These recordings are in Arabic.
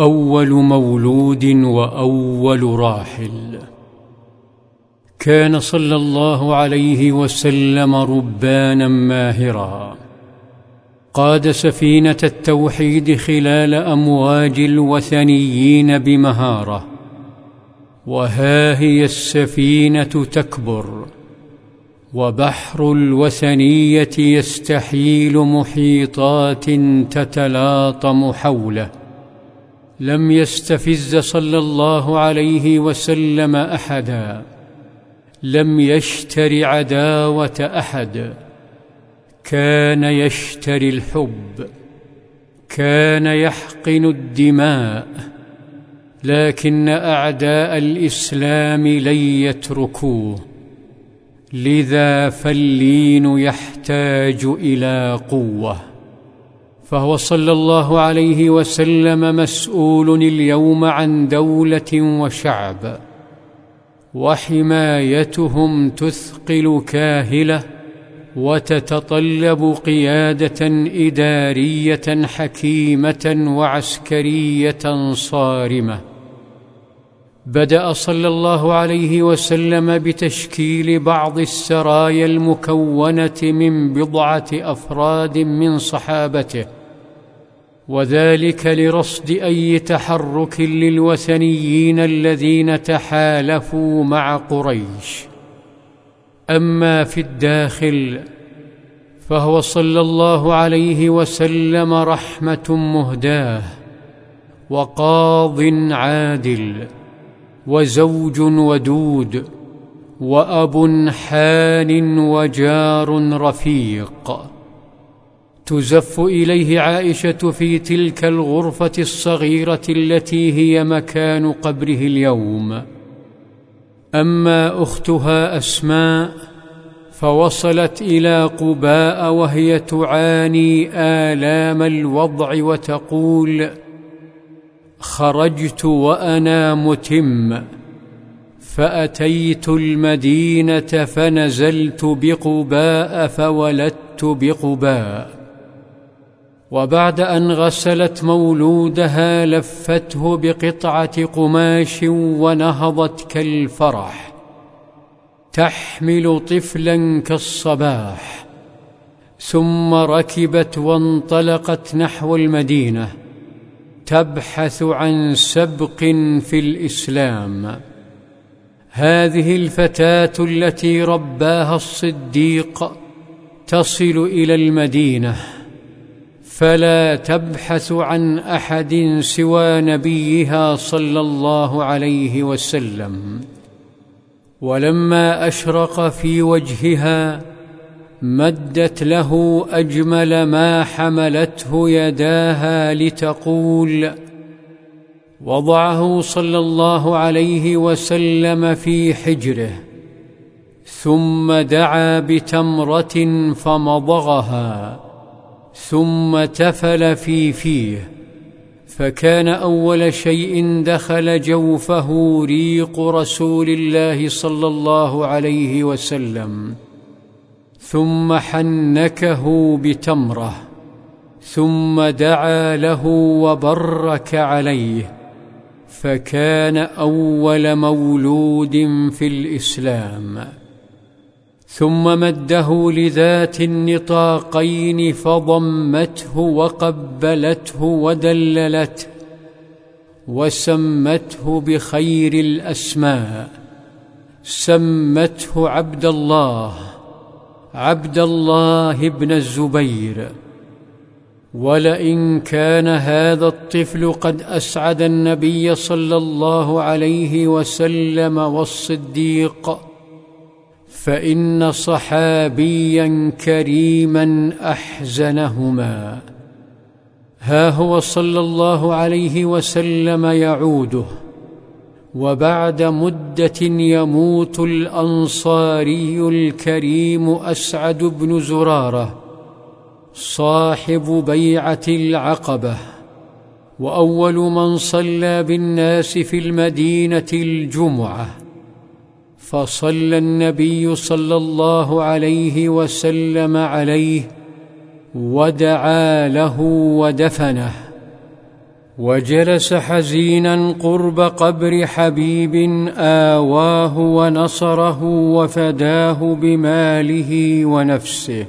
أول مولود وأول راحل. كان صلى الله عليه وسلم ربانا ماهرا. قاد سفينة التوحيد خلال أمواج الوثنيين بمهارة. وها هي السفينة تكبر. وبحر الوثنية يستحيل محيطات تتلاطم حوله. لم يستفز صلى الله عليه وسلم أحدا لم يشتر عداوه أحد. كان يشتري الحب كان يحقن الدماء لكن أعداء الإسلام لن يتركوه. لذا فاللين يحتاج إلى قوة. فهو صلى الله عليه وسلم مسؤول اليوم عن دولة وشعب وحمايتهم تثقل كاهلة وتتطلب قيادة إدارية حكيمة وعسكرية صارمة. بدأ صلى الله عليه وسلم بتشكيل بعض السرايا المكونة من بضعة أفراد من صحابته وذلك لرصد أي تحرك للوثنيين الذين تحالفوا مع قريش. أما في الداخل فهو صلى الله عليه وسلم رحمة مهداه وقاض عادل وزوج ودود وأب حان وجار رفيق. تزف إليه عائشة في تلك الغرفة الصغيرة التي هي مكان قبره اليوم. أما أختها أسماء فوصلت إلى قباء وهي تعاني آلام الوضع وتقول خرجت وأنا متم فأتيت المدينة فنزلت بقباء فولدت بقباء. وبعد أن غسلت مولودها لفته بقطعة قماش ونهضت كالفرح. تحمل طفلا كالصباح. ثم ركبت وانطلقت نحو المدينة. تبحث عن سبق في الإسلام. هذه الفتاة التي رباها الصديق تصل إلى المدينة. فلا تبحث عن أحد سوى نبيها صلى الله عليه وسلم. ولما أشرق في وجهها مدت له أجمل ما حملته يداها لتقول وضعه صلى الله عليه وسلم في حجره ثم دعا بتمرة فمضغها ثم تفل في فيه فكان أول شيء دخل جوفه ريق رسول الله صلى الله عليه وسلم ثم حنكه بتمرة ثم دعا له وبرك عليه فكان أول مولود في الإسلام. ثم مده لذات النطاقين فضمته وقبلته ودللته وسمته بخير الأسماء. سمته عبد الله عبد الله بن الزبير. ولئن كان هذا الطفل قد أسعد النبي صلى الله عليه وسلم والصديق فإن صحابيا كريما أحزنهما. ها هو صلى الله عليه وسلم يعوده وبعد مدة يموت الأنصاري الكريم أسعد بن زرارة صاحب بيعة العقبة وأول من صلى بالناس في المدينة الجمعة. فصلى النبي صلى الله عليه وسلم عليه ودعا له ودفنه وجلس حزينا قرب قبر حبيب آواه ونصره وفداه بماله ونفسه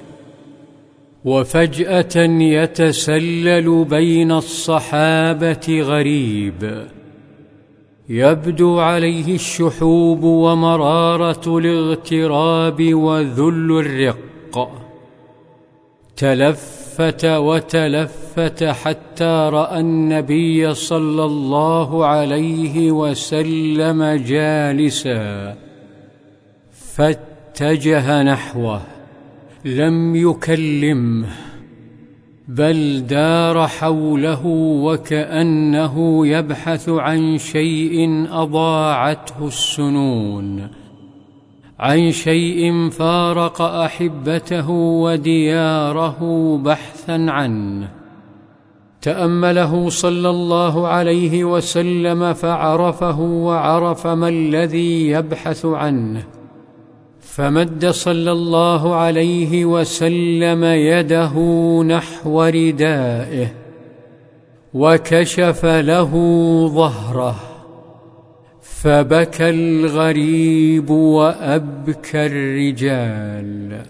وفجأة يتسلل بين الصحابة غريب يبدو عليه الشحوب ومرارة الاغتراب وذل الرق. تلفت وتلفت حتى رأى النبي صلى الله عليه وسلم جالسا. فاتجه نحوه لم يكلمه. بل دار حوله وكأنه يبحث عن شيء أضاعته السنون. عن شيء فارق أحبته ودياره بحثا عنه. تأمله صلى الله عليه وسلم فعرفه وعرف ما الذي يبحث عنه. فمد صلى الله عليه وسلم يده نحو ردائه وكشف له ظهره فبكى الغريب وأبكى الرجال